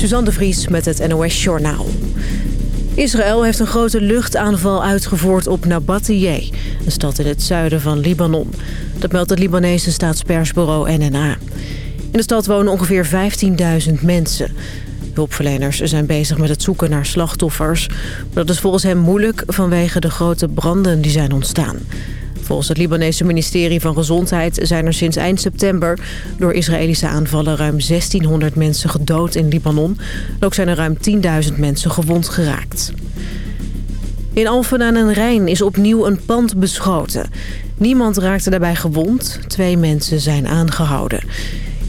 Suzanne de Vries met het NOS Journaal. Israël heeft een grote luchtaanval uitgevoerd op Nabatiyeh, een stad in het zuiden van Libanon. Dat meldt het Libanese staatspersbureau NNA. In de stad wonen ongeveer 15.000 mensen. Hulpverleners zijn bezig met het zoeken naar slachtoffers. Maar dat is volgens hem moeilijk vanwege de grote branden die zijn ontstaan. Volgens het Libanese ministerie van Gezondheid zijn er sinds eind september... door Israëlische aanvallen ruim 1600 mensen gedood in Libanon. Ook zijn er ruim 10.000 mensen gewond geraakt. In Alphen aan den Rijn is opnieuw een pand beschoten. Niemand raakte daarbij gewond. Twee mensen zijn aangehouden.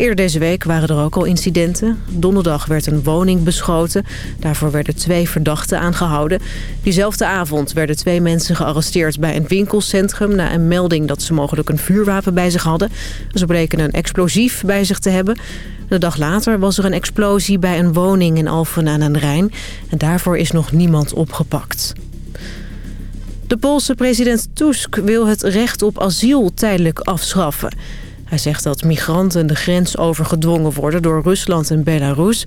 Eerder deze week waren er ook al incidenten. Donderdag werd een woning beschoten. Daarvoor werden twee verdachten aangehouden. Diezelfde avond werden twee mensen gearresteerd bij een winkelcentrum... na een melding dat ze mogelijk een vuurwapen bij zich hadden. Ze bleken een explosief bij zich te hebben. De dag later was er een explosie bij een woning in Alphen aan den Rijn. En daarvoor is nog niemand opgepakt. De Poolse president Tusk wil het recht op asiel tijdelijk afschaffen... Hij zegt dat migranten de grens overgedwongen worden door Rusland en Belarus...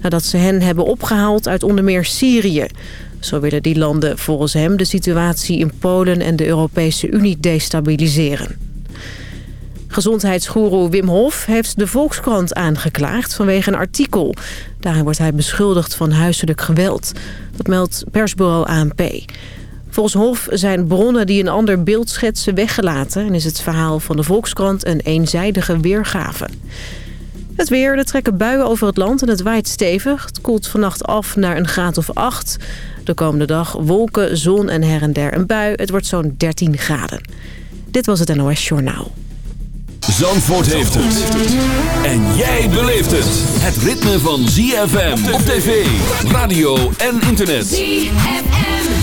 nadat ze hen hebben opgehaald uit onder meer Syrië. Zo willen die landen volgens hem de situatie in Polen en de Europese Unie destabiliseren. Gezondheidsgoeroe Wim Hof heeft de Volkskrant aangeklaagd vanwege een artikel. Daarin wordt hij beschuldigd van huiselijk geweld. Dat meldt persbureau ANP. Volgens Hof zijn bronnen die een ander beeld schetsen weggelaten... en is het verhaal van de Volkskrant een eenzijdige weergave. Het weer, er trekken buien over het land en het waait stevig. Het koelt vannacht af naar een graad of 8. De komende dag wolken, zon en her en der een bui. Het wordt zo'n 13 graden. Dit was het NOS Journaal. Zandvoort heeft het. En jij beleeft het. Het ritme van ZFM op tv, radio en internet. ZFM.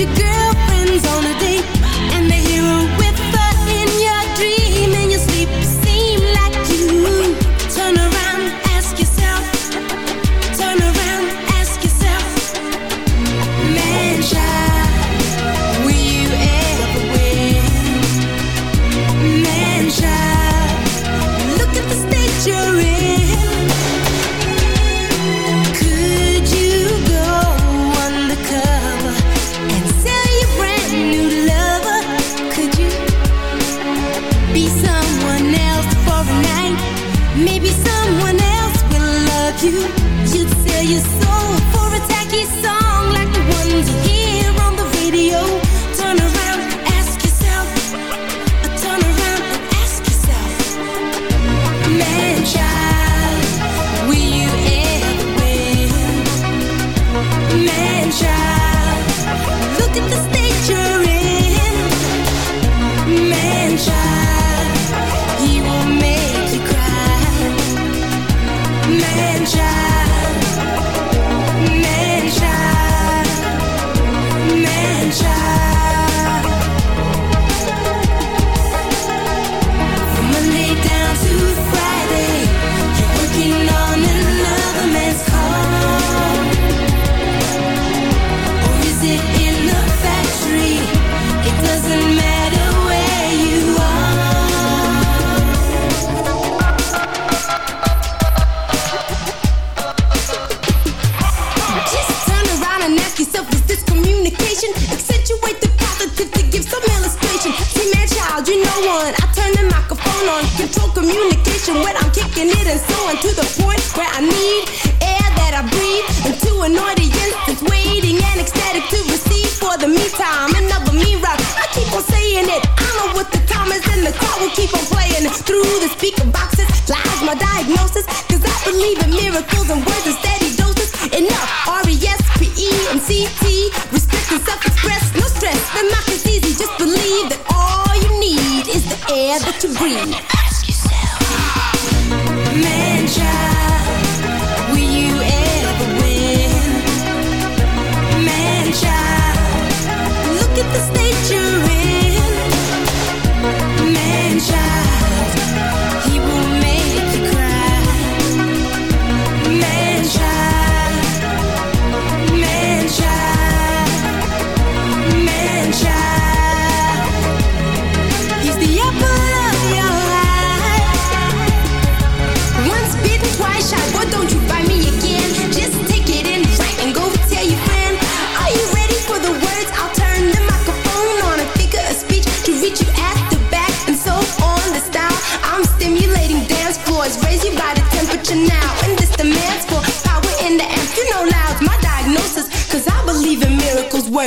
Your girlfriend's on a date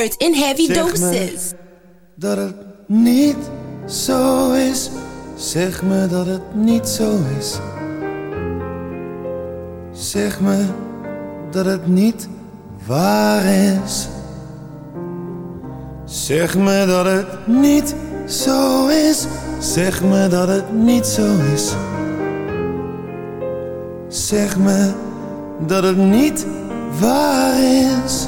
words in heavy Zeg me doses. dat het niet zo is. Zeg me dat het niet zo is. Zeg me dat het niet waar is. Zeg me dat het niet zo is. Zeg me dat het niet zo is. Zeg me dat het niet waar is.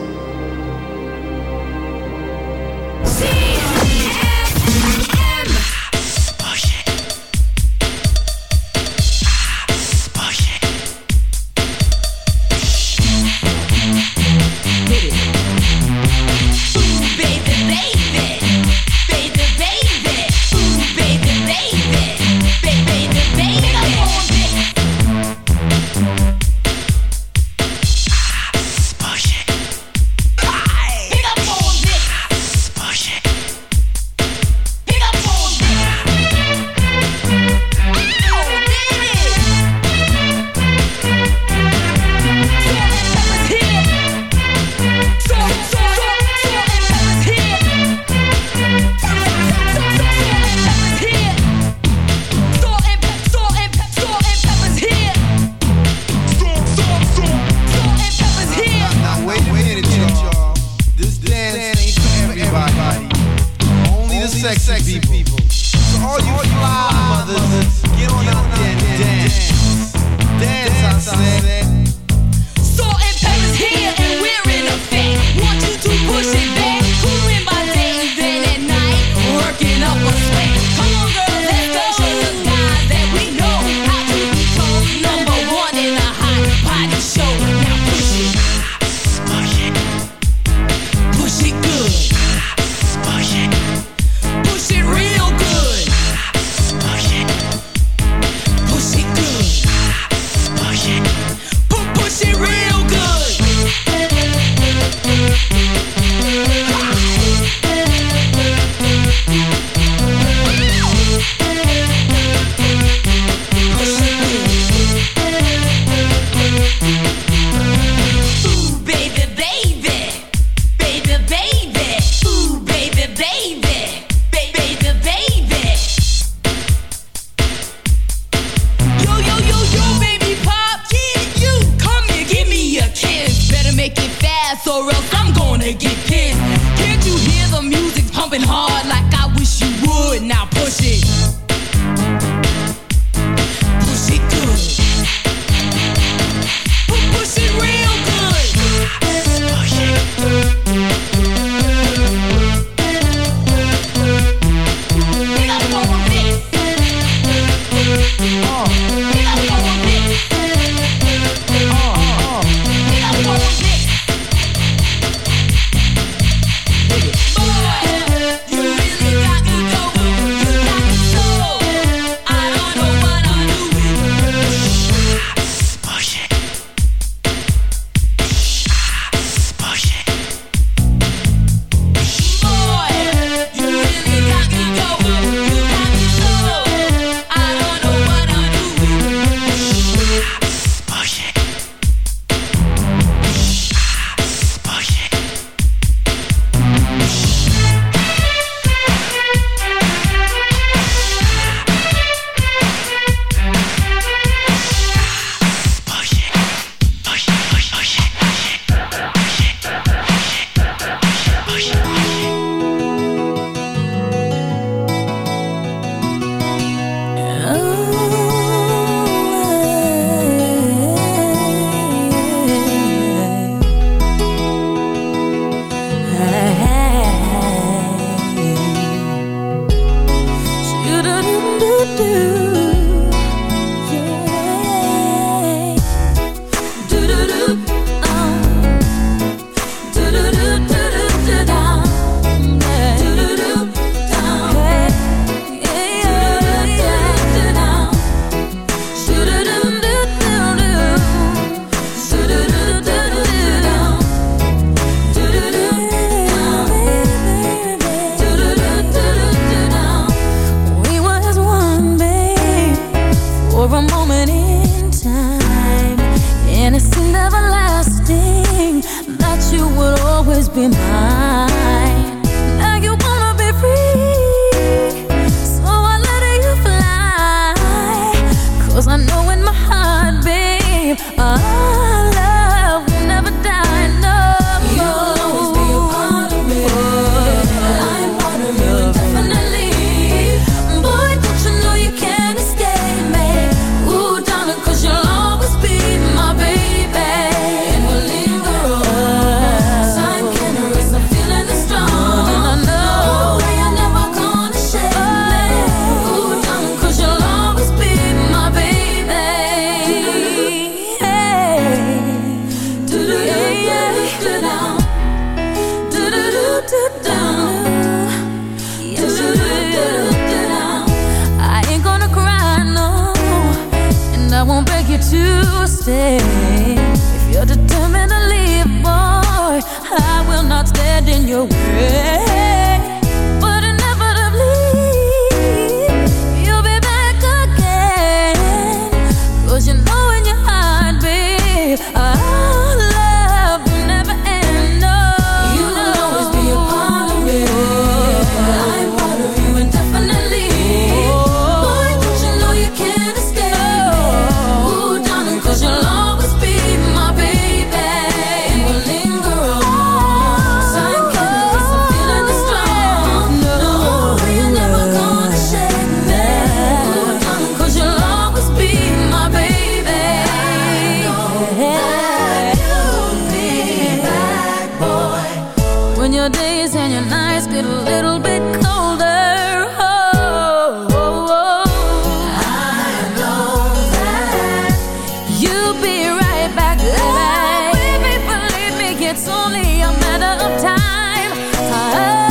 A matter of time. You'll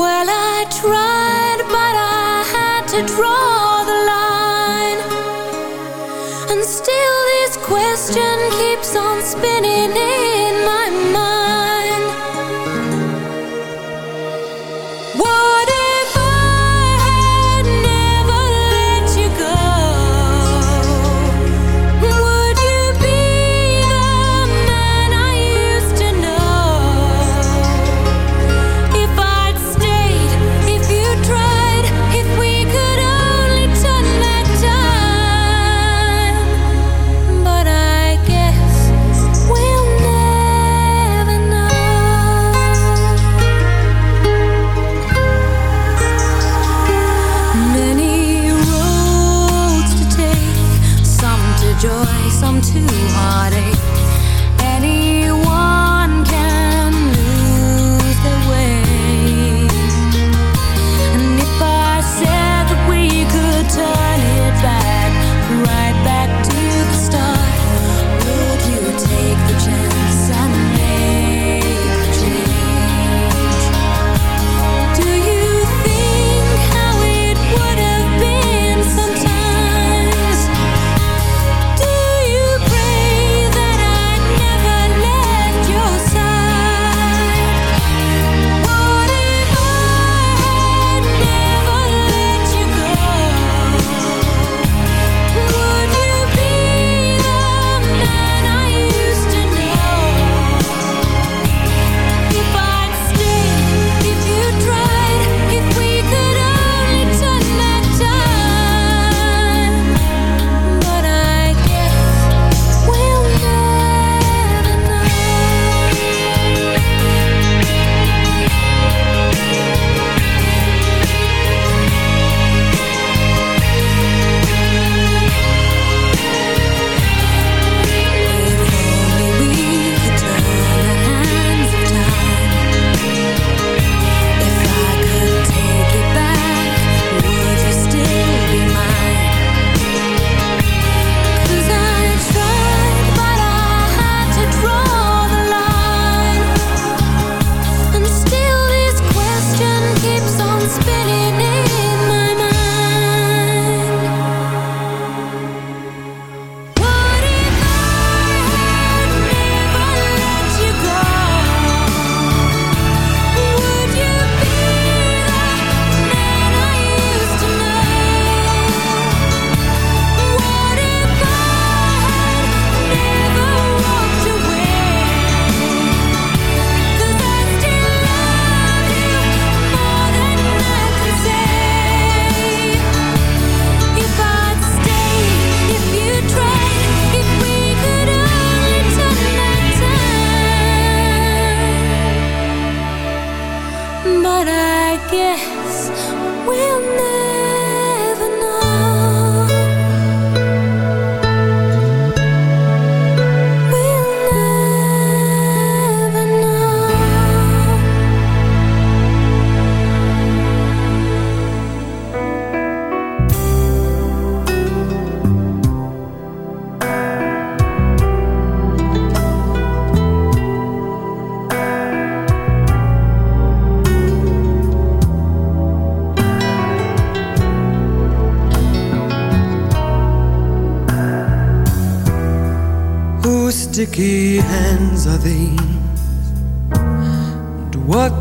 Well, I tried, but I had to draw the line. And still these questions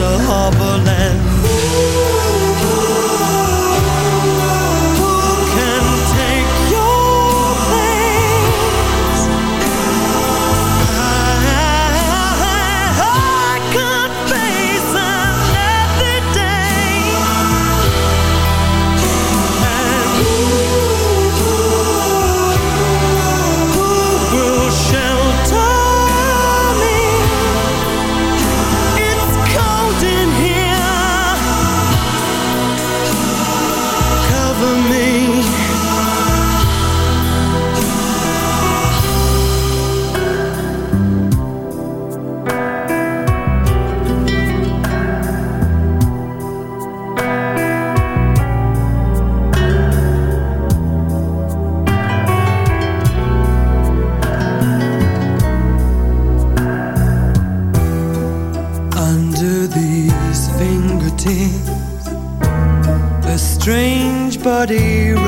a harbor land everybody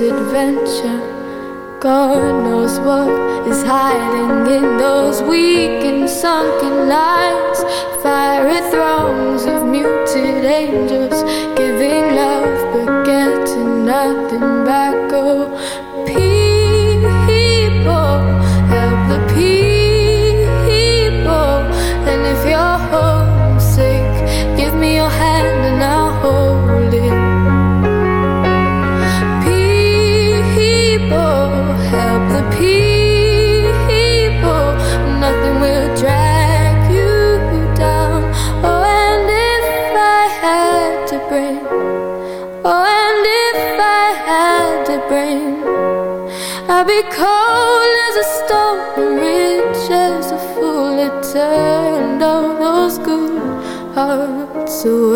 adventure. God knows what is hiding in those weak and sunken eyes. Fiery throngs of muted angels giving love but getting nothing back. So.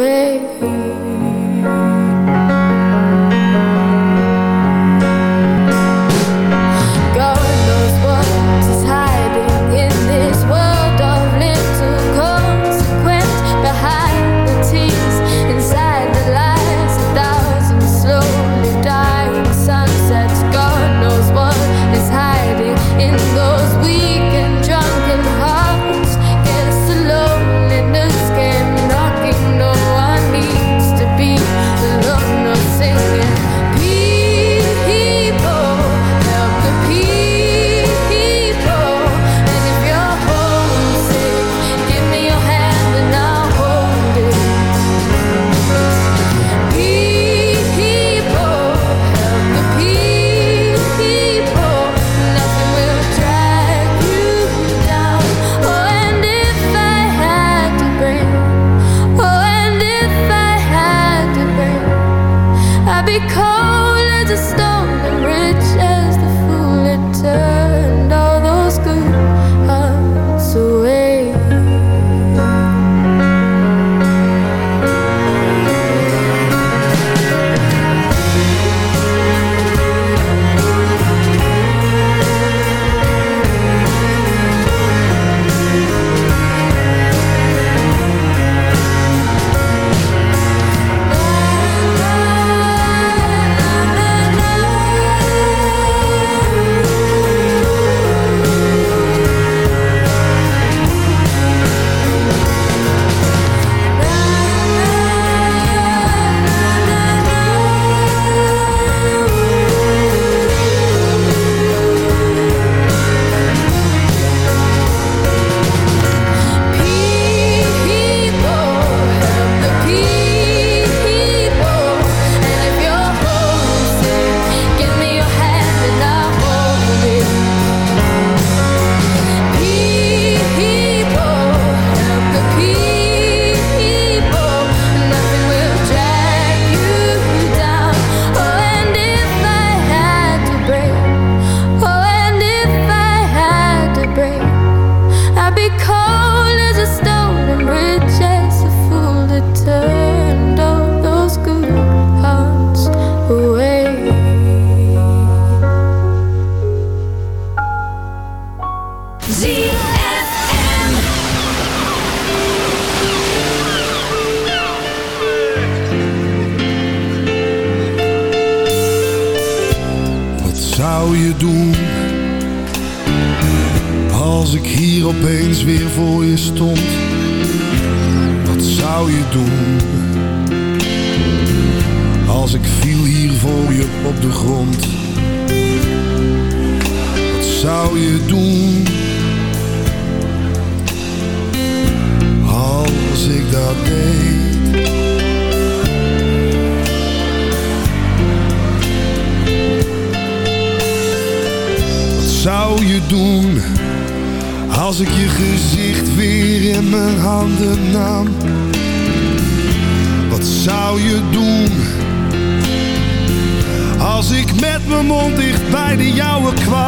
because Wat zou je doen? Als ik met mijn mond dicht bij de jouwe kwam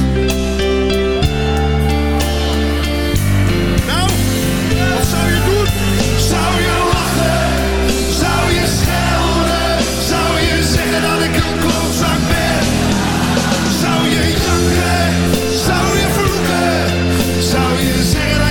Zou je janken, zou je vloeken, zou je zeggen...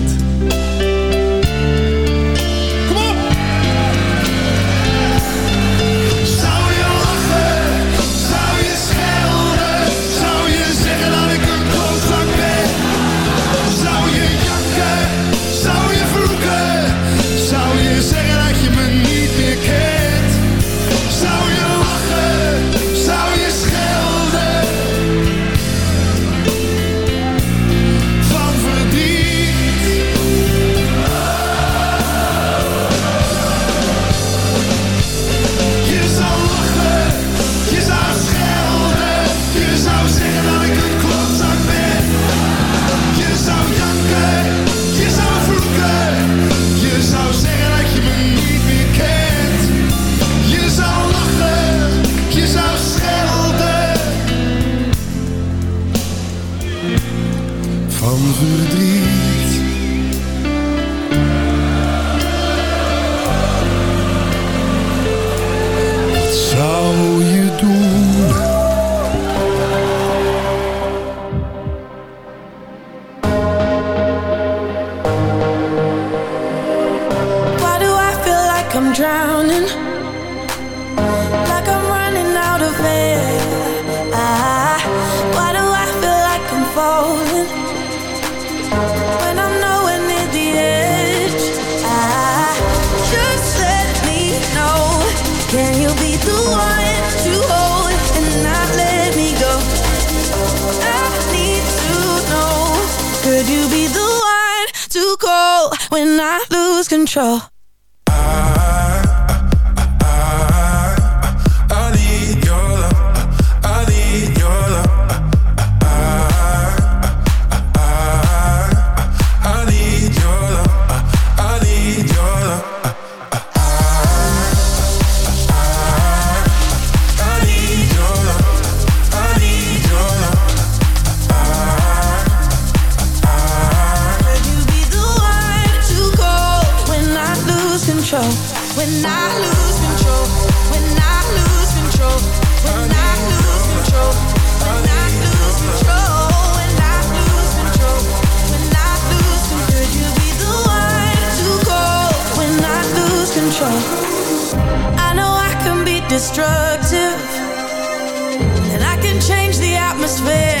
control. When I lose control when I lose control when I lose control when I lose control when I lose control when I lose control. Could you be the one to go when I lose control? I know I can be destructive and I can change the atmosphere.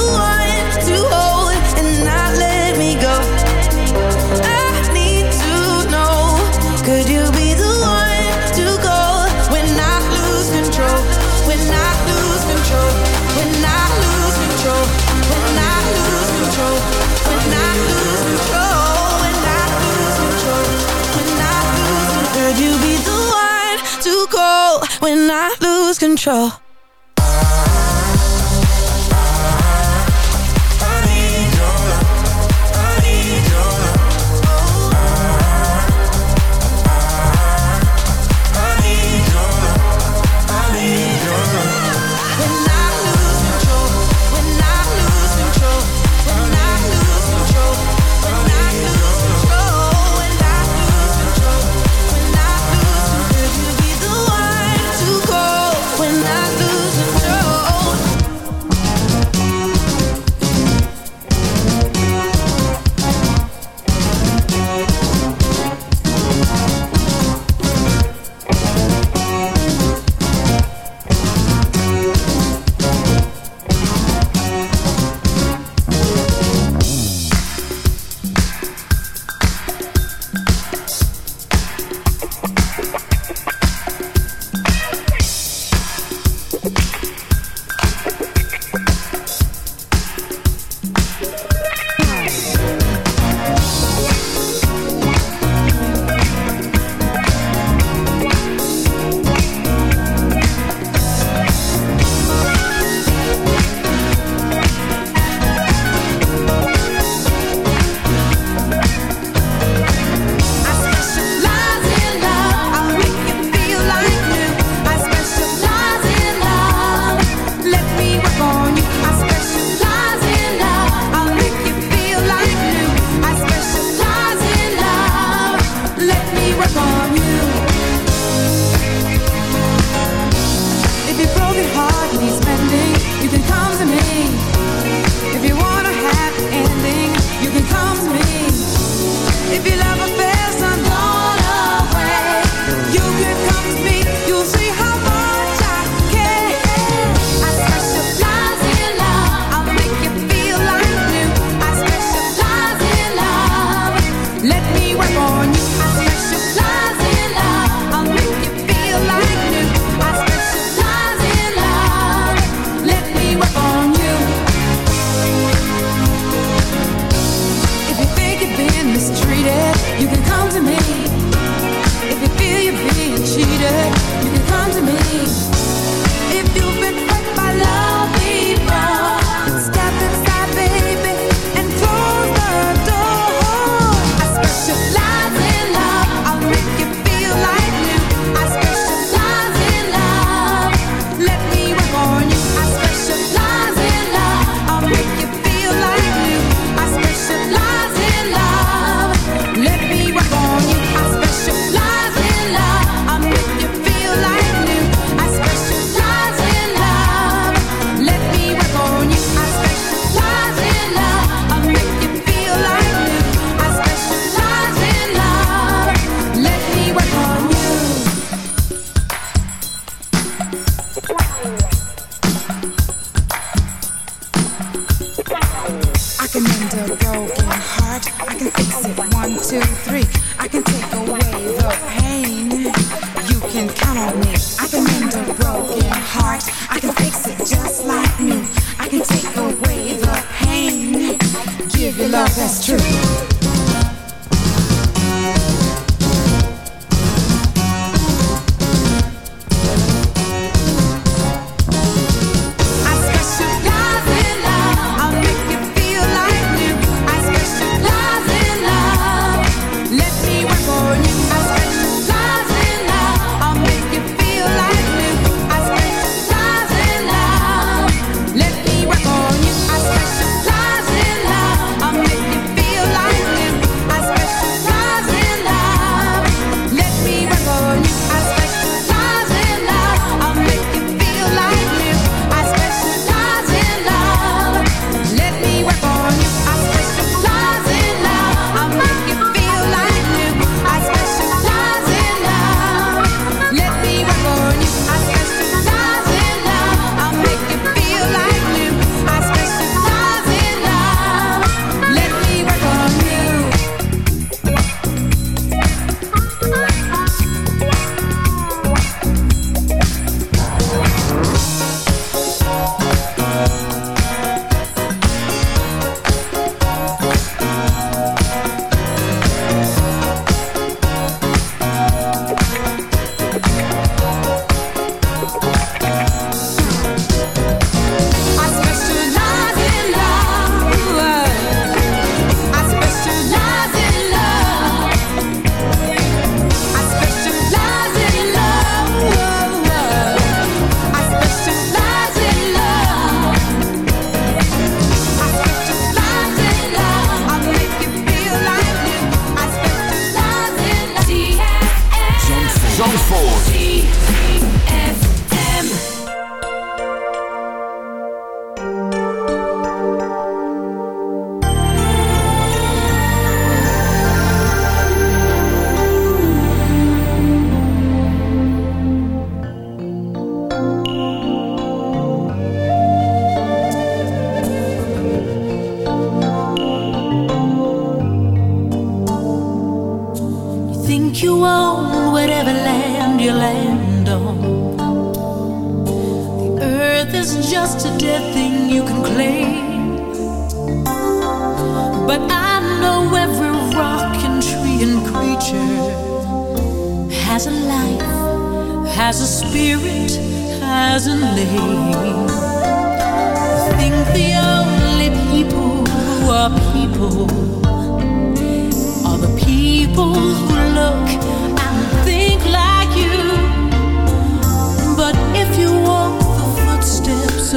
lose control.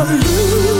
wanna lose